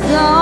mending all